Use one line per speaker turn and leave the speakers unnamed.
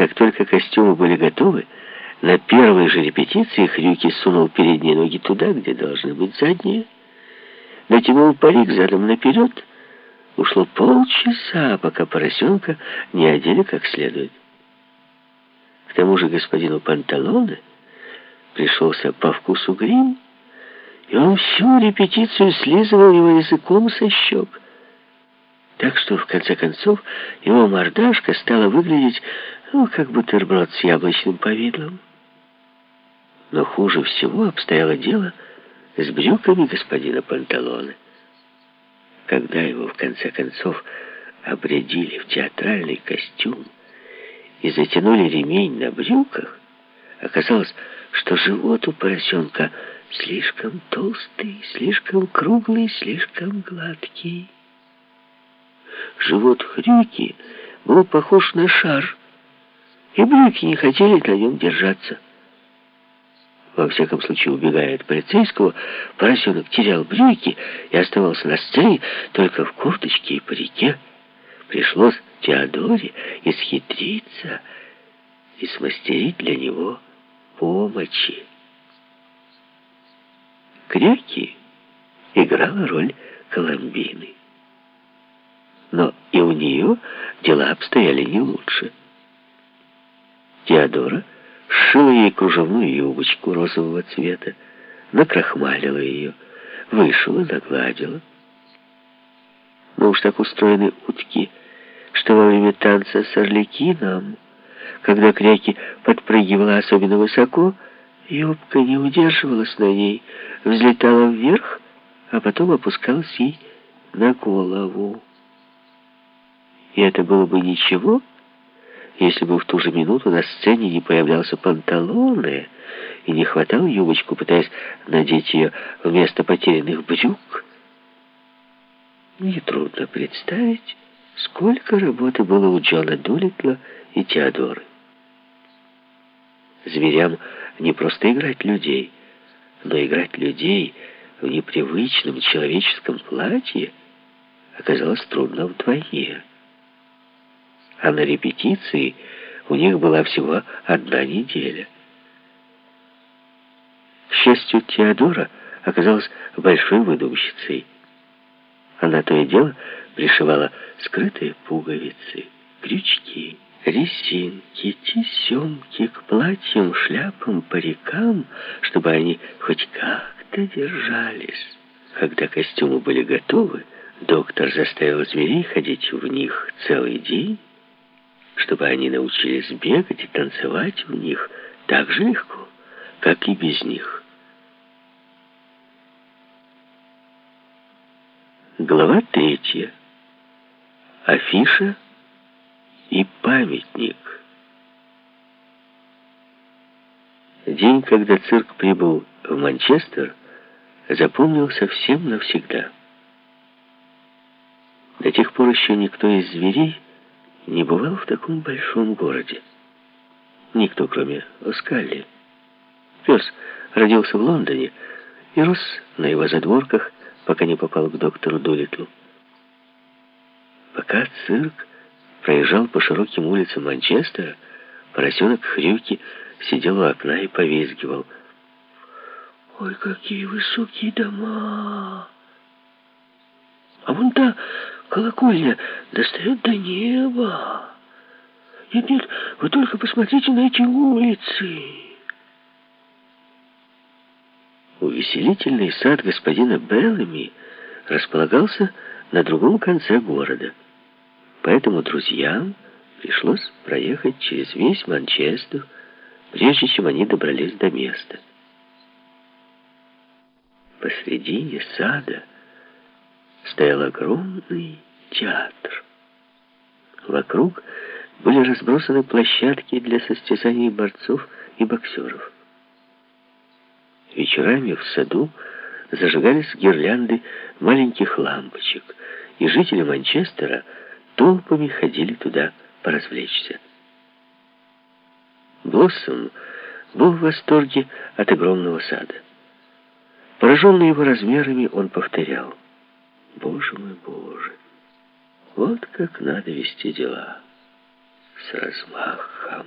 Как только костюмы были готовы, на первой же репетиции Хрюки сунул передние ноги туда, где должны быть задние. Натянул парик задом наперед. Ушло полчаса, пока поросенка не одели как следует. К тому же господину Панталоне пришелся по вкусу грим, и он всю репетицию слизывал его языком со щек. Так что, в конце концов, его мордашка стала выглядеть, ну, как бутерброд с яблочным повидлом. Но хуже всего обстояло дело с брюками господина Панталоне. Когда его, в конце концов, обрядили в театральный костюм и затянули ремень на брюках, оказалось, что живот у поросенка слишком толстый, слишком круглый, слишком гладкий. Живот хрюки был похож на шар, и брюки не хотели на нем держаться. Во всяком случае, убегая от полицейского, поросенок терял брюки и оставался на сцене только в курточке и парике. Пришлось Теодоре исхитриться и смастерить для него помощи. Кряки играла роль Коломбины. Но у нее дела обстояли не лучше. Теодора сшила ей кружевную юбочку розового цвета, накрахмалила ее, вышила, нагладила. Мы уж так устроены утки, что во время танца с орликином, когда кряки подпрыгивала особенно высоко, юбка не удерживалась на ней, взлетала вверх, а потом опускалась ей на голову. И это было бы ничего, если бы в ту же минуту на сцене не появлялся панталоны и не хватал юбочку, пытаясь надеть ее вместо потерянных брюк. Нетрудно представить, сколько работы было у Джона Дулитла и Теодоры. Зверям не просто играть людей, но играть людей в непривычном человеческом платье оказалось трудно вдвойне а на репетиции у них была всего одна неделя. К счастью, Теодора оказалась большой выдумщицей. Она то и дело пришивала скрытые пуговицы, крючки, резинки, тесемки к платьям, шляпам, парикам, чтобы они хоть как-то держались. Когда костюмы были готовы, доктор заставил зверей ходить в них целый день, чтобы они научились бегать и танцевать в них так же легко, как и без них. Глава третья. Афиша и памятник. День, когда цирк прибыл в Манчестер, запомнился всем навсегда. До тех пор еще никто из зверей не бывал в таком большом городе. Никто, кроме Оскалли. Пес родился в Лондоне и рос на его задворках, пока не попал к доктору Долитлу. Пока цирк проезжал по широким улицам Манчестера, поросенок Хрюки сидел у окна и повизгивал. «Ой, какие высокие дома! А вон та колокольня достает до неба. Нет, нет, вы только посмотрите на эти улицы. Увеселительный сад господина Беллами располагался на другом конце города. Поэтому друзьям пришлось проехать через весь Манчестер, прежде чем они добрались до места. Посредине сада стоял огромный театр. Вокруг были разбросаны площадки для состязаний борцов и боксеров. Вечерами в саду зажигались гирлянды маленьких лампочек, и жители Манчестера толпами ходили туда поразвлечься. Блоссом был в восторге от огромного сада. Пораженный его размерами, он повторял — Боже мой, Боже, вот как надо вести дела. с размахом.